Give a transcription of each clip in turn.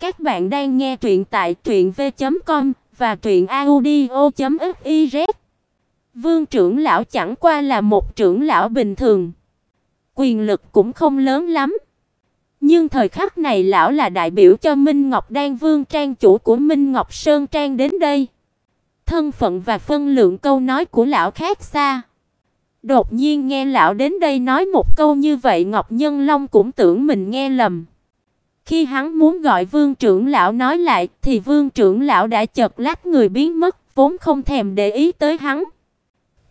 Các bạn đang nghe truyện tại truyệnv.com và truyệnaudio.fiz. Vương trưởng lão chẳng qua là một trưởng lão bình thường, quyền lực cũng không lớn lắm. Nhưng thời khắc này lão là đại biểu cho Minh Ngọc Đan Vương trang chủ của Minh Ngọc Sơn trang đến đây. Thân phận và phân lượng câu nói của lão khác xa. Đột nhiên nghe lão đến đây nói một câu như vậy, Ngọc Nhân Long cũng tưởng mình nghe lầm. Khi hắn muốn gọi Vương trưởng lão nói lại, thì Vương trưởng lão đã chợt lách người biến mất, vốn không thèm để ý tới hắn.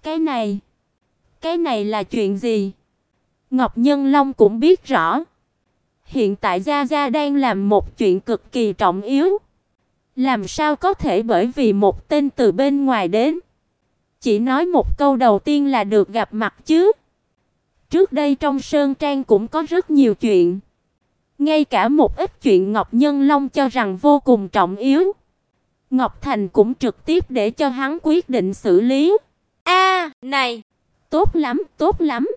Cái này, cái này là chuyện gì? Ngọc Nhân Long cũng biết rõ. Hiện tại Gia Gia đang làm một chuyện cực kỳ trọng yếu. Làm sao có thể bởi vì một tên từ bên ngoài đến, chỉ nói một câu đầu tiên là được gặp mặt chứ? Trước đây trong sơn trang cũng có rất nhiều chuyện. Ngay cả một ít chuyện Ngọc Nhân Long cho rằng vô cùng trọng yếu, Ngọc Thành cũng trực tiếp để cho hắn quyết định xử lý. A, này, tốt lắm, tốt lắm.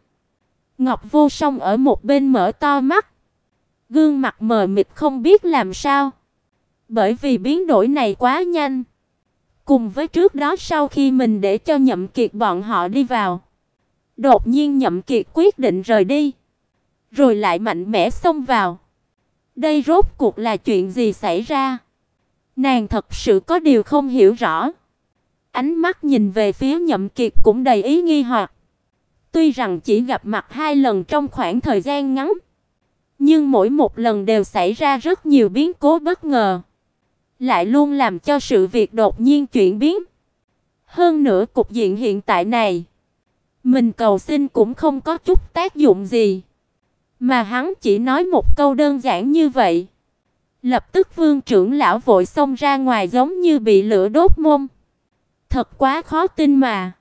Ngọc Vô Song ở một bên mở to mắt, gương mặt mờ mịt không biết làm sao. Bởi vì biến đổi này quá nhanh. Cùng với trước đó sau khi mình để cho Nhậm Kiệt bọn họ đi vào, đột nhiên Nhậm Kiệt quyết định rời đi, rồi lại mạnh mẽ xông vào. Đây rốt cuộc là chuyện gì xảy ra? Nàng thật sự có điều không hiểu rõ. Ánh mắt nhìn về phía Nhậm Kiệt cũng đầy ý nghi hoặc. Tuy rằng chỉ gặp mặt hai lần trong khoảng thời gian ngắn, nhưng mỗi một lần đều xảy ra rất nhiều biến cố bất ngờ, lại luôn làm cho sự việc đột nhiên chuyển biến. Hơn nữa cục diện hiện tại này, mình cầu xin cũng không có chút tác dụng gì. Mà hắn chỉ nói một câu đơn giản như vậy. Lập tức Vương trưởng lão vội xông ra ngoài giống như bị lửa đốt mông. Thật quá khó tin mà.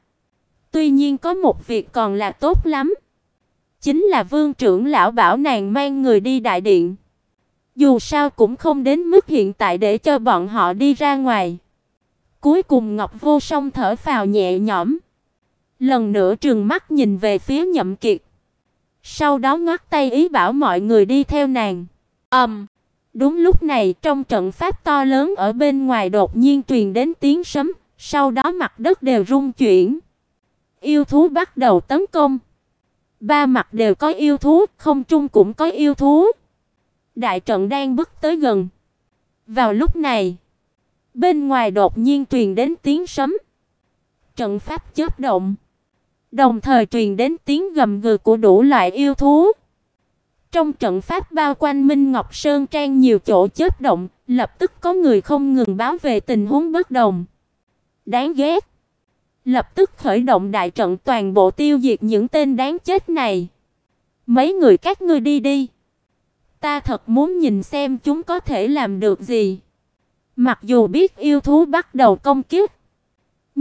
Tuy nhiên có một việc còn là tốt lắm. Chính là Vương trưởng lão bảo nàng mang người đi đại điện. Dù sao cũng không đến mức hiện tại để cho bọn họ đi ra ngoài. Cuối cùng Ngọc Vô Song thở phào nhẹ nhõm. Lần nữa trừng mắt nhìn về phía Nhậm Kiệt. Sau đó ngoắc tay ý bảo mọi người đi theo nàng. Ầm. Um, đúng lúc này, trong trận pháp to lớn ở bên ngoài đột nhiên truyền đến tiếng sấm, sau đó mặt đất đều rung chuyển. Yêu thú bắt đầu tấn công. Ba mặt đều có yêu thú, không trung cũng có yêu thú. Đại trận đang bước tới gần. Vào lúc này, bên ngoài đột nhiên truyền đến tiếng sấm. Trận pháp chớp động. Đồng thời truyền đến tiếng gầm gừ của đủ loại yêu thú. Trong trận pháp bao quanh Minh Ngọc Sơn Trang nhiều chỗ chớp động, lập tức có người không ngừng báo về tình huống bất đồng. Đáng ghét. Lập tức khởi động đại trận toàn bộ tiêu diệt những tên đáng chết này. Mấy người các ngươi đi đi. Ta thật muốn nhìn xem chúng có thể làm được gì. Mặc dù biết yêu thú bắt đầu công kích,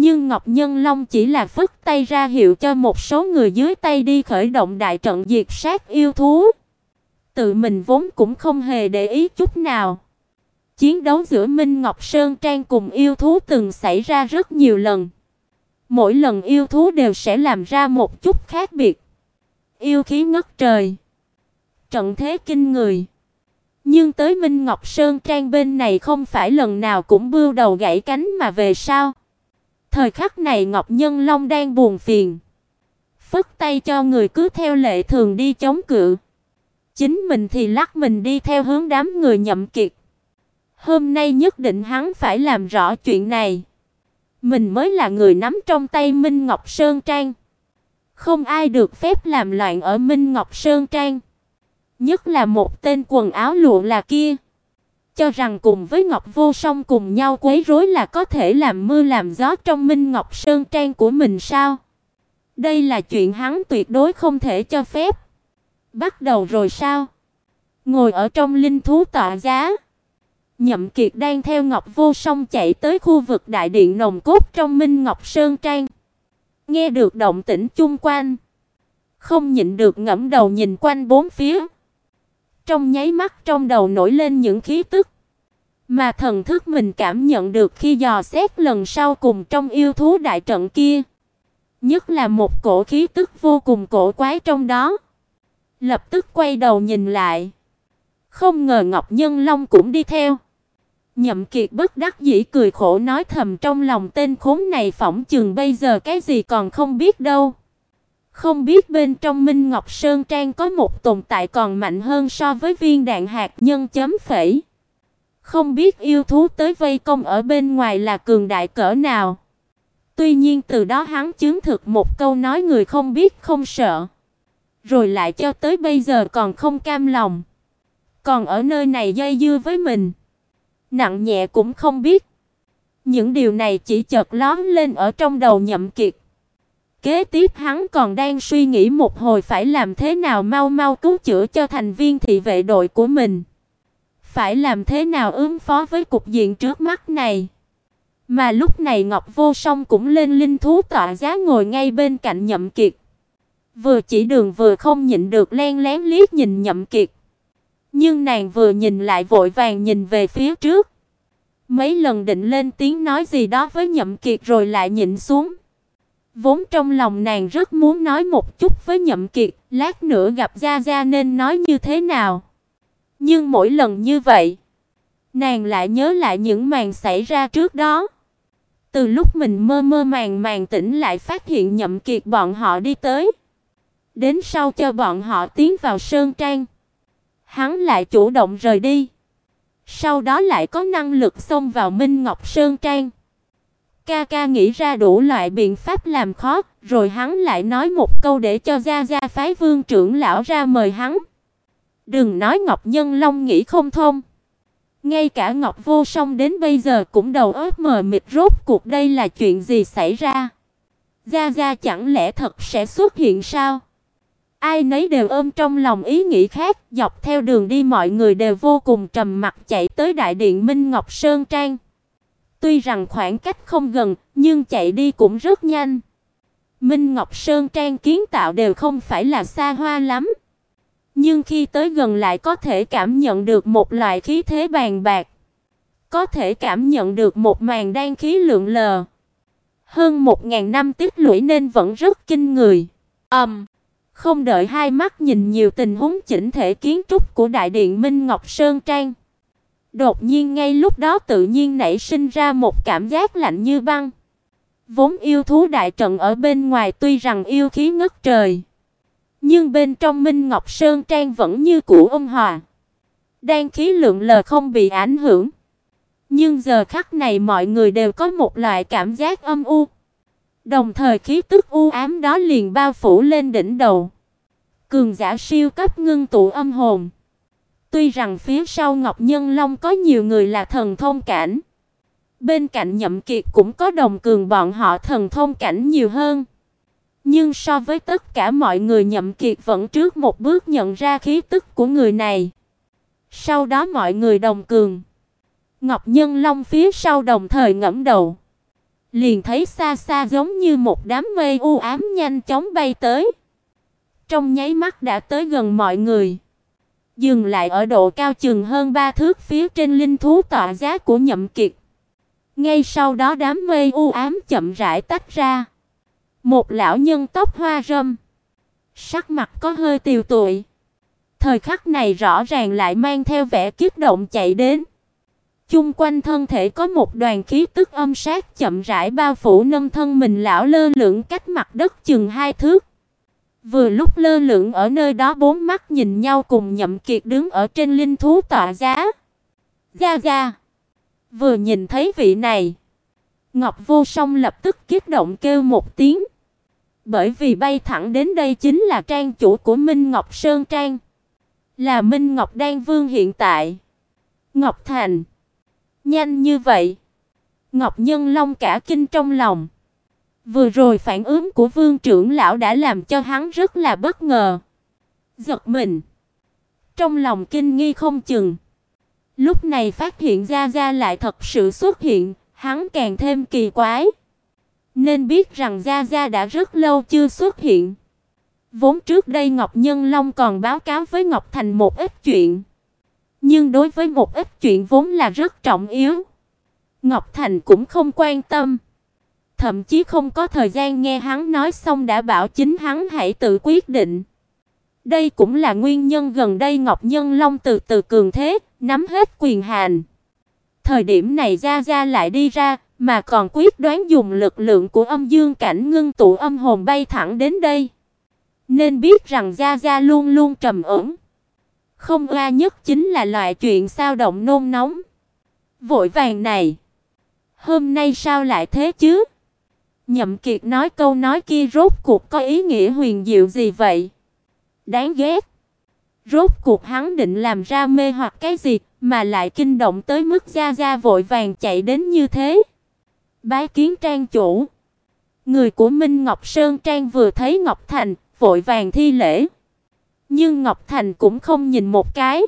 nhưng Ngọc Nhân Long chỉ là phất tay ra hiệu cho một số người dưới tay đi khởi động đại trận diệt sát yêu thú. Tự mình vốn cũng không hề để ý chút nào. Chiến đấu giữa Minh Ngọc Sơn Trang cùng yêu thú từng xảy ra rất nhiều lần. Mỗi lần yêu thú đều sẽ làm ra một chút khác biệt. Yêu khí ngất trời. Trận thế kinh người. Nhưng tới Minh Ngọc Sơn Trang bên này không phải lần nào cũng bưu đầu gãy cánh mà về sao? Thời khắc này Ngọc Nhân Long đang buồn phiền, phất tay cho người cứ theo lệ thường đi chống cự. Chính mình thì lắc mình đi theo hướng đám người nhậm kiệt. Hôm nay nhất định hắn phải làm rõ chuyện này. Mình mới là người nắm trong tay Minh Ngọc Sơn Trang. Không ai được phép làm loạn ở Minh Ngọc Sơn Trang. Nhất là một tên quần áo lụa là kia cho rằng cùng với Ngọc Vô Song cùng nhau quấy rối là có thể làm mưa làm gió trong Minh Ngọc Sơn trang của mình sao? Đây là chuyện hắn tuyệt đối không thể cho phép. Bắt đầu rồi sao? Ngồi ở trong linh thú tọa giá, Nhậm Kiệt đang theo Ngọc Vô Song chạy tới khu vực đại điện nồng cốt trong Minh Ngọc Sơn trang. Nghe được động tĩnh chung quanh, không nhịn được ngẩng đầu nhìn quanh bốn phía. Trong nháy mắt trong đầu nổi lên những khí tức mà thần thức mình cảm nhận được khi dò xét lần sau cùng trong yêu thú đại trận kia, nhất là một cổ khí tức vô cùng cổ quái trong đó. Lập tức quay đầu nhìn lại, Không ngờ Ngọc Nhân Long cũng đi theo. Nhậm Kiệt bất đắc dĩ cười khổ nói thầm trong lòng tên khốn này phỏng chừng bây giờ cái gì còn không biết đâu. Không biết bên trong Minh Ngọc Sơn Trang có một tồn tại còn mạnh hơn so với viên đạn hạt nhân chấm phẩy. Không biết yêu thú tới vây công ở bên ngoài là cường đại cỡ nào. Tuy nhiên từ đó hắn chứng thực một câu nói người không biết không sợ. Rồi lại cho tới bây giờ còn không cam lòng. Còn ở nơi này dây dưa với mình. Nặng nhẹ cũng không biết. Những điều này chỉ chợt lóe lên ở trong đầu Nhậm Kiệt. Kế tiếp hắn còn đang suy nghĩ một hồi phải làm thế nào mau mau cứu chữa cho thành viên thị vệ đội của mình. Phải làm thế nào ứng phó với cục diện trước mắt này. Mà lúc này Ngọc Vô Song cũng lên linh thú tọa giá ngồi ngay bên cạnh Nhậm Kiệt. Vừa chỉ đường vừa không nhịn được len lén liếc nhìn Nhậm Kiệt. Nhưng nàng vừa nhìn lại vội vàng nhìn về phía trước. Mấy lần định lên tiếng nói gì đó với Nhậm Kiệt rồi lại nhịn xuống. Vốn trong lòng nàng rất muốn nói một chút với Nhậm Kiệt, lát nữa gặp Gia Gia nên nói như thế nào. Nhưng mỗi lần như vậy, nàng lại nhớ lại những màn xảy ra trước đó. Từ lúc mình mơ mơ màng màng tỉnh lại phát hiện Nhậm Kiệt bọn họ đi tới. Đến sau cho bọn họ tiến vào sơn trang, hắn lại chủ động rời đi. Sau đó lại có năng lực xông vào Minh Ngọc Sơn Trang. Ca ca nghĩ ra đủ loại biện pháp làm khó, rồi hắn lại nói một câu để cho Gia Gia phái Vương trưởng lão ra mời hắn. Đừng nói Ngọc Nhân Long nghĩ không thông. Ngay cả Ngọc Vô Song đến bây giờ cũng đầu óc mờ mịt rốt cuộc đây là chuyện gì xảy ra? Gia Gia chẳng lẽ thật sẽ xuất hiện sao? Ai nấy đều ôm trong lòng ý nghĩ khác, dọc theo đường đi mọi người đều vô cùng trầm mặc chạy tới đại điện Minh Ngọc Sơn Trang. Tuy rằng khoảng cách không gần, nhưng chạy đi cũng rất nhanh. Minh Ngọc Sơn Trang kiến tạo đều không phải là xa hoa lắm, nhưng khi tới gần lại có thể cảm nhận được một loại khí thế bàn bạc, có thể cảm nhận được một màn đan khí lượng lờ. Hơn một ngàn năm tích lũy nên vẫn rất kinh người. Ầm. Um, không đợi hai mắt nhìn nhiều tình huống chỉnh thể kiến trúc của đại điện Minh Ngọc Sơn Trang. Đột nhiên ngay lúc đó tự nhiên nảy sinh ra một cảm giác lạnh như băng. Vốn yêu thú đại trận ở bên ngoài tuy rằng yêu khí ngất trời, nhưng bên trong Minh Ngọc Sơn Trang vẫn như cũ ôn hòa. đan khí lượng lờ không bị ảnh hưởng. Nhưng giờ khắc này mọi người đều có một loại cảm giác âm u. Đồng thời khí tức u ám đó liền bao phủ lên đỉnh đầu. Cường giả siêu cấp ngưng tụ âm hồn. Tuy rằng phía sau Ngọc Nhân Long có nhiều người là thần thông cảnh, bên cạnh Nhậm Kiệt cũng có đồng cường bọn họ thần thông cảnh nhiều hơn. Nhưng so với tất cả mọi người Nhậm Kiệt vẫn trước một bước nhận ra khí tức của người này. Sau đó mọi người đồng cường. Ngọc Nhân Long phía sau đồng thời ngẫm đầu, liền thấy xa xa giống như một đám mây u ám nhanh chóng bay tới. Trong nháy mắt đã tới gần mọi người dừng lại ở độ cao chừng hơn ba thước phía trên linh thú tọa giá của Nhậm Kiệt. Ngay sau đó đám mây u ám chậm rãi tách ra. Một lão nhân tóc hoa râm, sắc mặt có hơi tiều tụy. Thời khắc này rõ ràng lại mang theo vẻ kích động chạy đến. Chung quanh thân thể có một đoàn khí tức âm sát chậm rãi bao phủ nâng thân mình lão lơ lửng cách mặt đất chừng hai thước. Vừa lúc lơ lửng ở nơi đó bốn mắt nhìn nhau cùng Nhậm Kiệt đứng ở trên linh thú tọa giá. Ga ga. Vừa nhìn thấy vị này, Ngọc Vô Song lập tức kích động kêu một tiếng. Bởi vì bay thẳng đến đây chính là trang chủ của Minh Ngọc Sơn Trang, là Minh Ngọc Đan Vương hiện tại. Ngọc Thành. Nhanh như vậy. Ngọc Nhân Long cả kinh trong lòng. Vừa rồi phản ứng của Vương trưởng lão đã làm cho hắn rất là bất ngờ. Giật mình. Trong lòng kinh nghi không chừng. Lúc này phát hiện ra ra lại thật sự xuất hiện, hắn càng thêm kỳ quái. Nên biết rằng Gia Gia đã rất lâu chưa xuất hiện. Vốn trước đây Ngọc Nhân Long còn báo cáo với Ngọc Thành một ít chuyện. Nhưng đối với một ít chuyện vốn là rất trọng yếu, Ngọc Thành cũng không quan tâm thậm chí không có thời gian nghe hắn nói xong đã bảo chính hắn hãy tự quyết định. Đây cũng là nguyên nhân gần đây Ngọc Nhân Long từ từ cường thế, nắm hết quyền hành. Thời điểm này Gia Gia lại đi ra, mà còn quyết đoán dùng lực lượng của âm dương cảnh ngưng tụ âm hồn bay thẳng đến đây. Nên biết rằng Gia Gia luôn luôn trầm ổn. Không oa nhất chính là loại chuyện sao động nôn nóng. Vội vàng này, hôm nay sao lại thế chứ? Nhậm Kiệt nói câu nói kia rốt cuộc có ý nghĩa huyền diệu gì vậy? Đáng ghét. Rốt cuộc hắn định làm ra mê hoặc cái gì mà lại kinh động tới mức Gia Gia vội vàng chạy đến như thế? Bái kiến trang chủ. Người của Minh Ngọc Sơn Trang vừa thấy Ngọc Thành, vội vàng thi lễ. Nhưng Ngọc Thành cũng không nhìn một cái,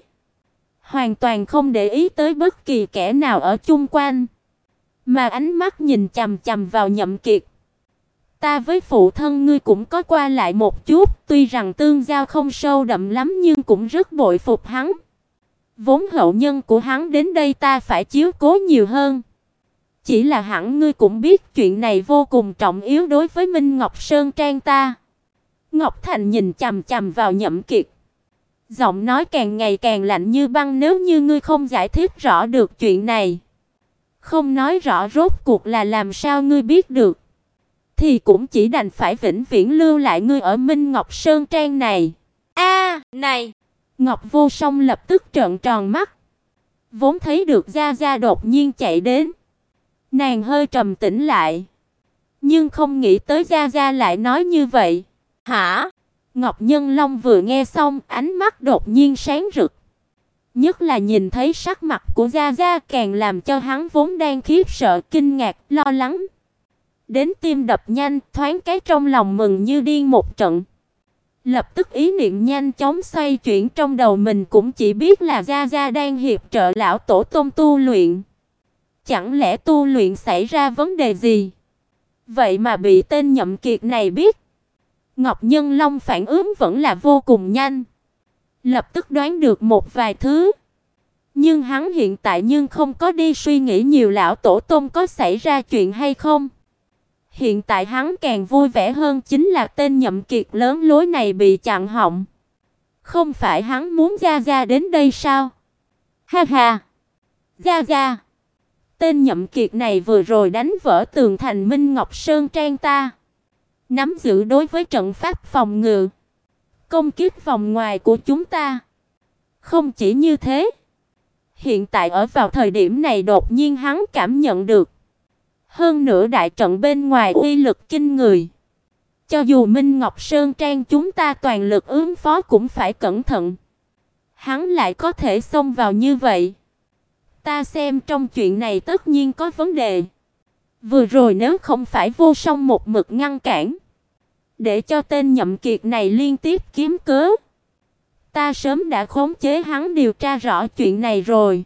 hoàn toàn không để ý tới bất kỳ kẻ nào ở chung quanh, mà ánh mắt nhìn chằm chằm vào Nhậm Kiệt. Ta với phụ thân ngươi cũng có qua lại một chút, tuy rằng tương giao không sâu đậm lắm nhưng cũng rất bội phục hắn. Vốn hậu nhân của hắn đến đây ta phải chiếu cố nhiều hơn. Chỉ là hẳn ngươi cũng biết chuyện này vô cùng trọng yếu đối với Minh Ngọc Sơn Trang ta. Ngọc Thành nhìn chằm chằm vào Nhậm Kiệt. Giọng nói càng ngày càng lạnh như băng nếu như ngươi không giải thích rõ được chuyện này. Không nói rõ rốt cuộc là làm sao ngươi biết được. Thì cũng chỉ đành phải vĩnh viễn lưu lại ngươi ở Minh Ngọc Sơn Trang này. A, này. Ngọc Vô Song lập tức trợn tròn mắt. Vốn thấy được Gia Gia đột nhiên chạy đến. Nàng hơi trầm tĩnh lại. Nhưng không nghĩ tới Gia Gia lại nói như vậy. Hả? Ngọc Nhân Long vừa nghe xong, ánh mắt đột nhiên sáng rực. Nhất là nhìn thấy sắc mặt của Gia Gia càng làm cho hắn vốn đang khiếp sợ, kinh ngạc, lo lắng. Đến tim đập nhanh, thoáng cái trong lòng mừng như điên một trận. Lập tức ý niệm nhanh chóng xoay chuyển trong đầu mình cũng chỉ biết là Gia Gia đang hiệp trợ lão tổ tông tu luyện. Chẳng lẽ tu luyện xảy ra vấn đề gì? Vậy mà bị tên nhậm kiệt này biết. Ngọc Nhân Long phản ứng vẫn là vô cùng nhanh. Lập tức đoán được một vài thứ. Nhưng hắn hiện tại nhưng không có đi suy nghĩ nhiều lão tổ tông có xảy ra chuyện hay không. Hiện tại hắn càng vui vẻ hơn chính là tên nhậm kiệt lớn lối này bị chặn họng. Không phải hắn muốn Gia Gia đến đây sao? Ha ha! Gia Gia! Tên nhậm kiệt này vừa rồi đánh vỡ tường thành Minh Ngọc Sơn Trang ta nắm giữ đối với trận pháp phòng ngự, công kích vòng ngoài của chúng ta. Không chỉ như thế, hiện tại ở vào thời điểm này đột nhiên hắn cảm nhận được hơn nữa đại trận bên ngoài uy lực kinh người. Cho dù Minh Ngọc Sơn Trang chúng ta toàn lực ứng phó cũng phải cẩn thận. Hắn lại có thể xông vào như vậy. Ta xem trong chuyện này tất nhiên có vấn đề. Vừa rồi nếu không phải vô song một mực ngăn cản, để cho tên nhậm kiệt này liên tiếp kiếm cớ, ta sớm đã khống chế hắn điều tra rõ chuyện này rồi.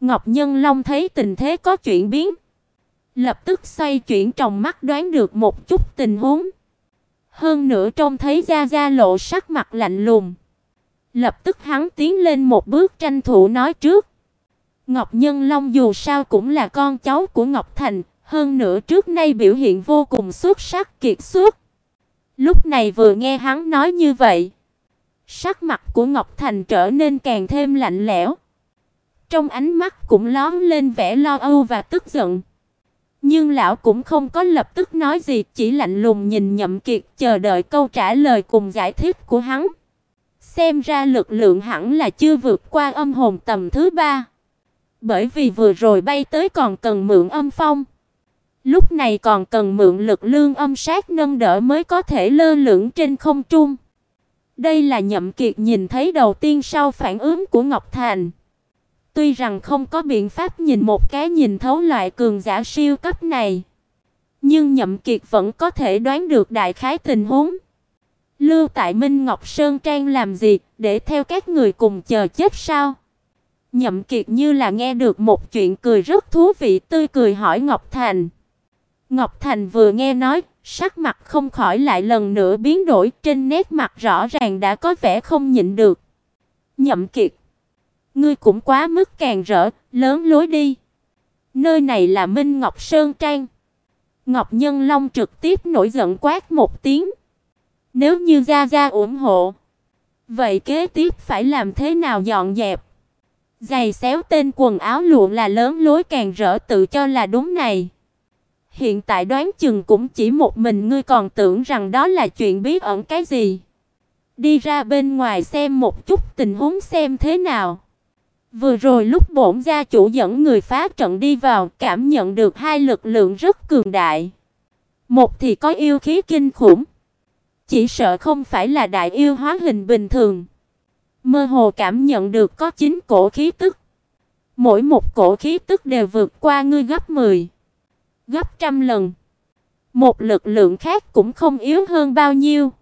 Ngọc Nhân Long thấy tình thế có chuyển biến, lập tức xoay chuyển trong mắt đoán được một chút tình huống. Hơn nữa trông thấy Gia Gia lộ sắc mặt lạnh lùng, lập tức hắn tiến lên một bước tranh thủ nói trước. Ngọc Nhân Long dù sao cũng là con cháu của Ngọc Thành, hơn nữa trước nay biểu hiện vô cùng xuất sắc kiệt xuất. Lúc này vừa nghe hắn nói như vậy, sắc mặt của Ngọc Thành trở nên càng thêm lạnh lẽo. Trong ánh mắt cũng lóe lên vẻ lo âu và tức giận. Nhưng lão cũng không có lập tức nói gì, chỉ lạnh lùng nhìn Nhậm Kiệt chờ đợi câu trả lời cùng giải thích của hắn. Xem ra lực lượng hẳn là chưa vượt qua âm hồn tầm thứ ba. Bởi vì vừa rồi bay tới còn cần mượn âm phong. Lúc này còn cần mượn lực lương âm sát nâng đỡ mới có thể lơ lửng trên không trung. Đây là Nhậm Kiệt nhìn thấy đầu tiên sau phản ứng của Ngọc Thành. Tuy rằng không có biện pháp nhìn một cái nhìn thấu loại cường giả siêu cấp này, nhưng Nhậm Kiệt vẫn có thể đoán được đại khái tình huống. Lưu tại Minh Ngọc Sơn Trang làm gì, để theo các người cùng chờ chết sao? Nhậm Kiệt như là nghe được một chuyện cười rất thú vị, tươi cười hỏi Ngọc Thành. Ngọc Thành vừa nghe nói, sắc mặt không khỏi lại lần nữa biến đổi, trên nét mặt rõ ràng đã có vẻ không nhịn được. Nhậm Kiệt, ngươi cũng quá mức càng rỡ, lớn lối đi. Nơi này là Minh Ngọc Sơn Trang. Ngọc Nhân Long trực tiếp nổi giận quát một tiếng. Nếu như gia gia ủng hộ, Vậy kế tiếp phải làm thế nào dọn dẹp? Giày xéo tên quần áo lụa là lớn lối càng rỡ tự cho là đúng này. Hiện tại đoán chừng cũng chỉ một mình ngươi còn tưởng rằng đó là chuyện bí ẩn cái gì. Đi ra bên ngoài xem một chút tình huống xem thế nào. Vừa rồi lúc bổn gia chủ dẫn người phá trận đi vào, cảm nhận được hai lực lượng rất cường đại. Một thì có yêu khí kinh khủng, chỉ sợ không phải là đại yêu hóa hình bình thường. Mơ hồ cảm nhận được có chín cổ khí tức. Mỗi một cổ khí tức đều vượt qua ngươi gấp 10, gấp trăm lần. Một lực lượng khác cũng không yếu hơn bao nhiêu.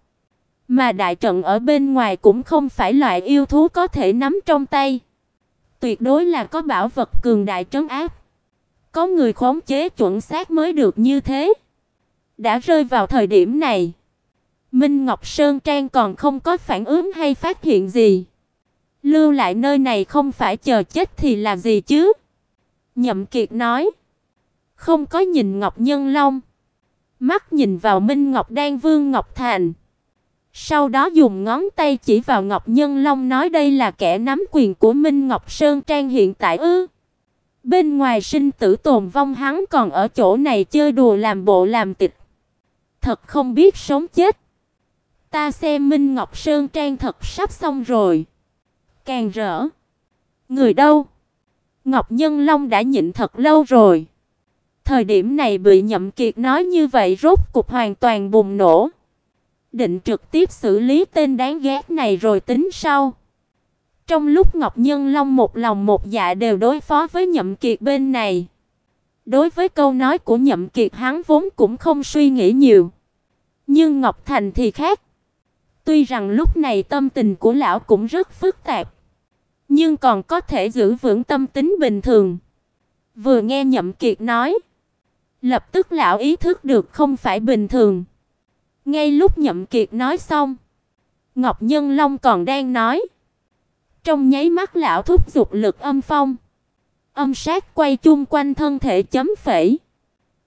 Mà đại trận ở bên ngoài cũng không phải loại yêu thú có thể nắm trong tay. Tuyệt đối là có bảo vật cường đại trấn áp. Có người khống chế chuẩn xác mới được như thế. Đã rơi vào thời điểm này, Minh Ngọc Sơn Trang còn không có phản ứng hay phát hiện gì. Lưu lại nơi này không phải chờ chết thì là gì chứ? Nhậm Kiệt nói. Không có nhìn Ngọc Nhân Long, mắt nhìn vào Minh Ngọc Đan Vương Ngọc Thành. Sau đó dùng ngón tay chỉ vào Ngọc Nhân Long nói đây là kẻ nắm quyền của Minh Ngọc Sơn Trang hiện tại ư? Bên ngoài sinh tử tồn vong hắn còn ở chỗ này chơi đùa làm bộ làm tịch. Thật không biết sống chết. Ta xem Minh Ngọc Sơn Trang thật sắp xong rồi. Càng rỡ. Người đâu? Ngọc Nhân Long đã nhịn thật lâu rồi. Thời điểm này bị Nhậm Kiệt nói như vậy rốt cục hoàn toàn bùng nổ. Định trực tiếp xử lý tên đáng ghét này rồi tính sau. Trong lúc Ngọc Nhân Long một lòng một dạ đều đối phó với Nhậm Kiệt bên này. Đối với câu nói của Nhậm Kiệt hắn vốn cũng không suy nghĩ nhiều. Nhưng Ngọc Thành thì khác. Tuy rằng lúc này tâm tình của lão cũng rất phức tạp, nhưng còn có thể giữ vững tâm tính bình thường. Vừa nghe Nhậm Kiệt nói, lập tức lão ý thức được không phải bình thường. Ngay lúc Nhậm Kiệt nói xong, Ngọc Nhân Long còn đang nói. Trong nháy mắt lão thúc dục lực âm phong, âm sát quay chung quanh thân thể chấm phẩy.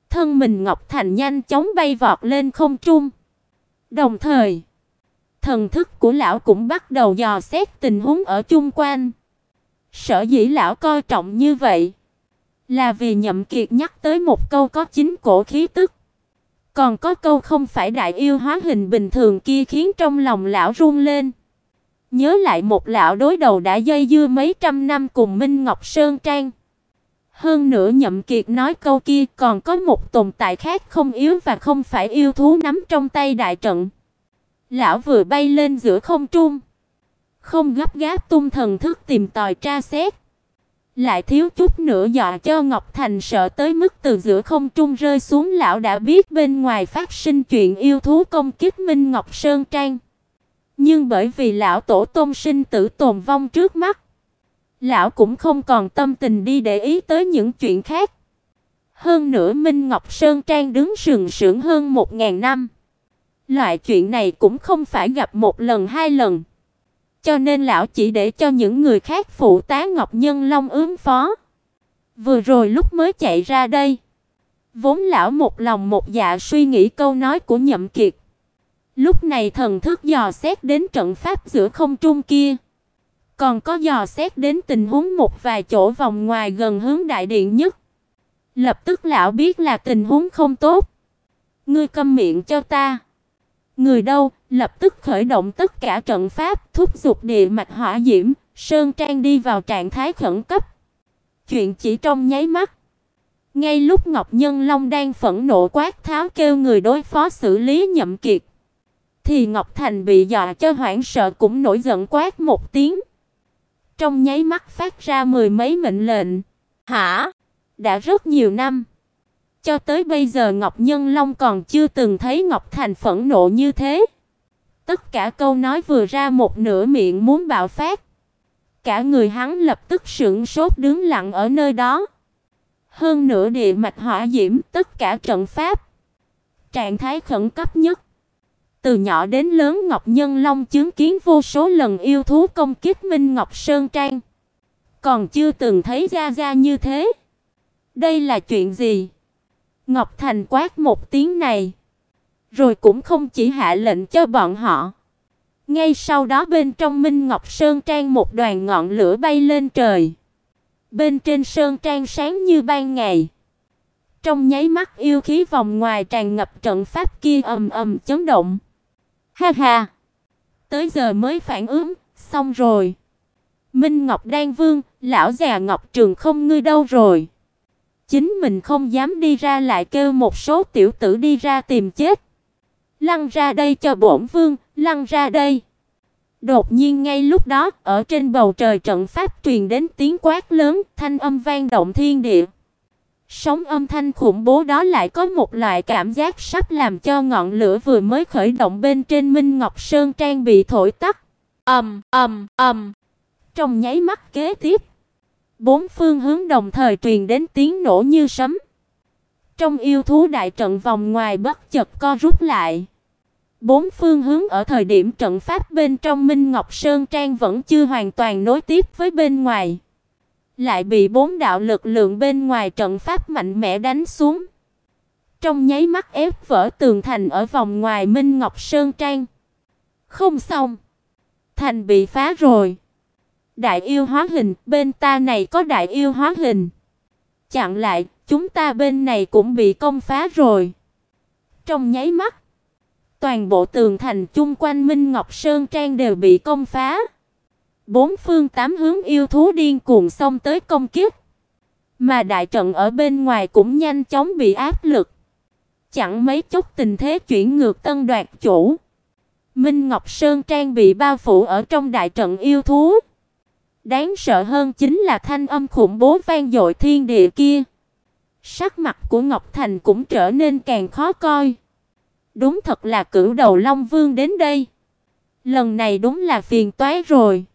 Thân mình Ngọc Thành nhanh chóng bay vọt lên không trung. Đồng thời, thần thức của lão cũng bắt đầu dò xét tình huống ở chung quanh. Sở dĩ lão coi trọng như vậy, là vì Nhậm Kiệt nhắc tới một câu có chính cổ khí tức. Còn có câu không phải đại yêu hóa hình bình thường kia khiến trong lòng lão run lên. Nhớ lại một lão đối đầu đã dây dưa mấy trăm năm cùng Minh Ngọc Sơn Trang. Hơn nữa Nhậm Kiệt nói câu kia còn có một tồn tại khác không yếu và không phải yêu thú nắm trong tay đại trận. Lão vừa bay lên giữa không trung, không gấp gáp tung thần thức tìm tòi tra xét, lại thiếu chút nữa dọa cho Ngọc Thành sợ tới mức từ giữa không trung rơi xuống, lão đã biết bên ngoài phát sinh chuyện yêu thú công kích Minh Ngọc Sơn Trang. Nhưng bởi vì lão tổ tông sinh tử tồn vong trước mắt, lão cũng không còn tâm tình đi để ý tới những chuyện khác. Hơn nữa Minh Ngọc Sơn Trang đứng sừng sững hơn một ngàn năm. Loại chuyện này cũng không phải gặp một lần hai lần. Cho nên lão chỉ để cho những người khác phụ tá Ngọc Nhân Long ứng phó. Vừa rồi lúc mới chạy ra đây, vốn lão một lòng một dạ suy nghĩ câu nói của Nhậm Kiệt. Lúc này thần thức dò xét đến trận pháp giữa không trung kia, còn có dò xét đến tình huống một vài chỗ vòng ngoài gần hướng đại điện nhất. Lập tức lão biết là tình huống không tốt. Ngươi câm miệng cho ta. Người đâu, lập tức khởi động tất cả trận pháp, thúc giục địa mạch hỏa diễm, sơn trang đi vào trạng thái khẩn cấp. Chuyện chỉ trong nháy mắt. Ngay lúc Ngọc Nhân Long đang phẫn nộ quát tháo kêu người đối phó xử lý Nhậm Kiệt, thì Ngọc Thành bị dọa cho hoảng sợ cũng nổi giận quát một tiếng. Trong nháy mắt phát ra mười mấy mệnh lệnh. "Hả? Đã rất nhiều năm, cho tới bây giờ Ngọc Nhân Long còn chưa từng thấy Ngọc Thành phẫn nộ như thế. Tất cả câu nói vừa ra một nửa miệng muốn bạo phát. Cả người hắn lập tức sững sốt đứng lặng ở nơi đó. Hơn nữa địa mạch hỏa diễm, tất cả trận pháp. Trạng thái khẩn cấp nhất. Từ nhỏ đến lớn Ngọc Nhân Long chứng kiến vô số lần yêu thú công kích Minh Ngọc Sơn Trang. Còn chưa từng thấy ra ra như thế. Đây là chuyện gì? Ngọc Thành quát một tiếng này, rồi cũng không chỉ hạ lệnh cho bọn họ, Ngay sau đó bên trong Minh Ngọc Sơn Trang một đoàn ngọn lửa bay lên trời. Bên trên sơn trang sáng như ban ngày. Trong nháy mắt yêu khí vòng ngoài tràn ngập trận pháp kia ầm ầm chấn động. Ha ha. Tới giờ mới phản ứng, xong rồi. Minh Ngọc Đan Vương, lão già Ngọc Trường không ngươi đâu rồi? Chính mình không dám đi ra lại kêu một số tiểu tử đi ra tìm chết. Lăn ra đây cho bổn vương, lăn ra đây. Đột nhiên ngay lúc đó, ở trên bầu trời trận pháp truyền đến tiếng quát lớn, thanh âm vang động thiên địa. Sóng âm thanh khủng bố đó lại có một loại cảm giác sắp làm cho ngọn lửa vừa mới khởi động bên trên Minh Ngọc Sơn Trang bị thổi tắt. Ầm ầm ầm. Trong nháy mắt kế tiếp, bốn phương hướng đồng thời truyền đến tiếng nổ như sấm. Trong yêu thú đại trận vòng ngoài bất chợt co rút lại. Bốn phương hướng ở thời điểm trận pháp bên trong Minh Ngọc Sơn Trang vẫn chưa hoàn toàn nối tiếp với bên ngoài, lại bị bốn đạo lực lượng bên ngoài trận pháp mạnh mẽ đánh xuống. Trong nháy mắt ép vỡ tường thành ở vòng ngoài Minh Ngọc Sơn Trang. Không xong, thành bị phá rồi. Đại yêu hóa hình, bên ta này có đại yêu hóa hình. Chặn lại, chúng ta bên này cũng bị công phá rồi. Trong nháy mắt, toàn bộ tường thành chung quanh Minh Ngọc Sơn Trang đều bị công phá. Bốn phương tám hướng yêu thú điên cuồng xông tới công kích. Mà đại trận ở bên ngoài cũng nhanh chóng bị áp lực. Chẳng mấy chốc tình thế chuyển ngược tân đoạt chủ. Minh Ngọc Sơn Trang bị bao phủ ở trong đại trận yêu thú. Đáng sợ hơn chính là thanh âm khủng bố vang dội thiên địa kia. Sắc mặt của Ngọc Thành cũng trở nên càng khó coi. Đúng thật là cửu đầu Long Vương đến đây. Lần này đúng là phiền toái rồi.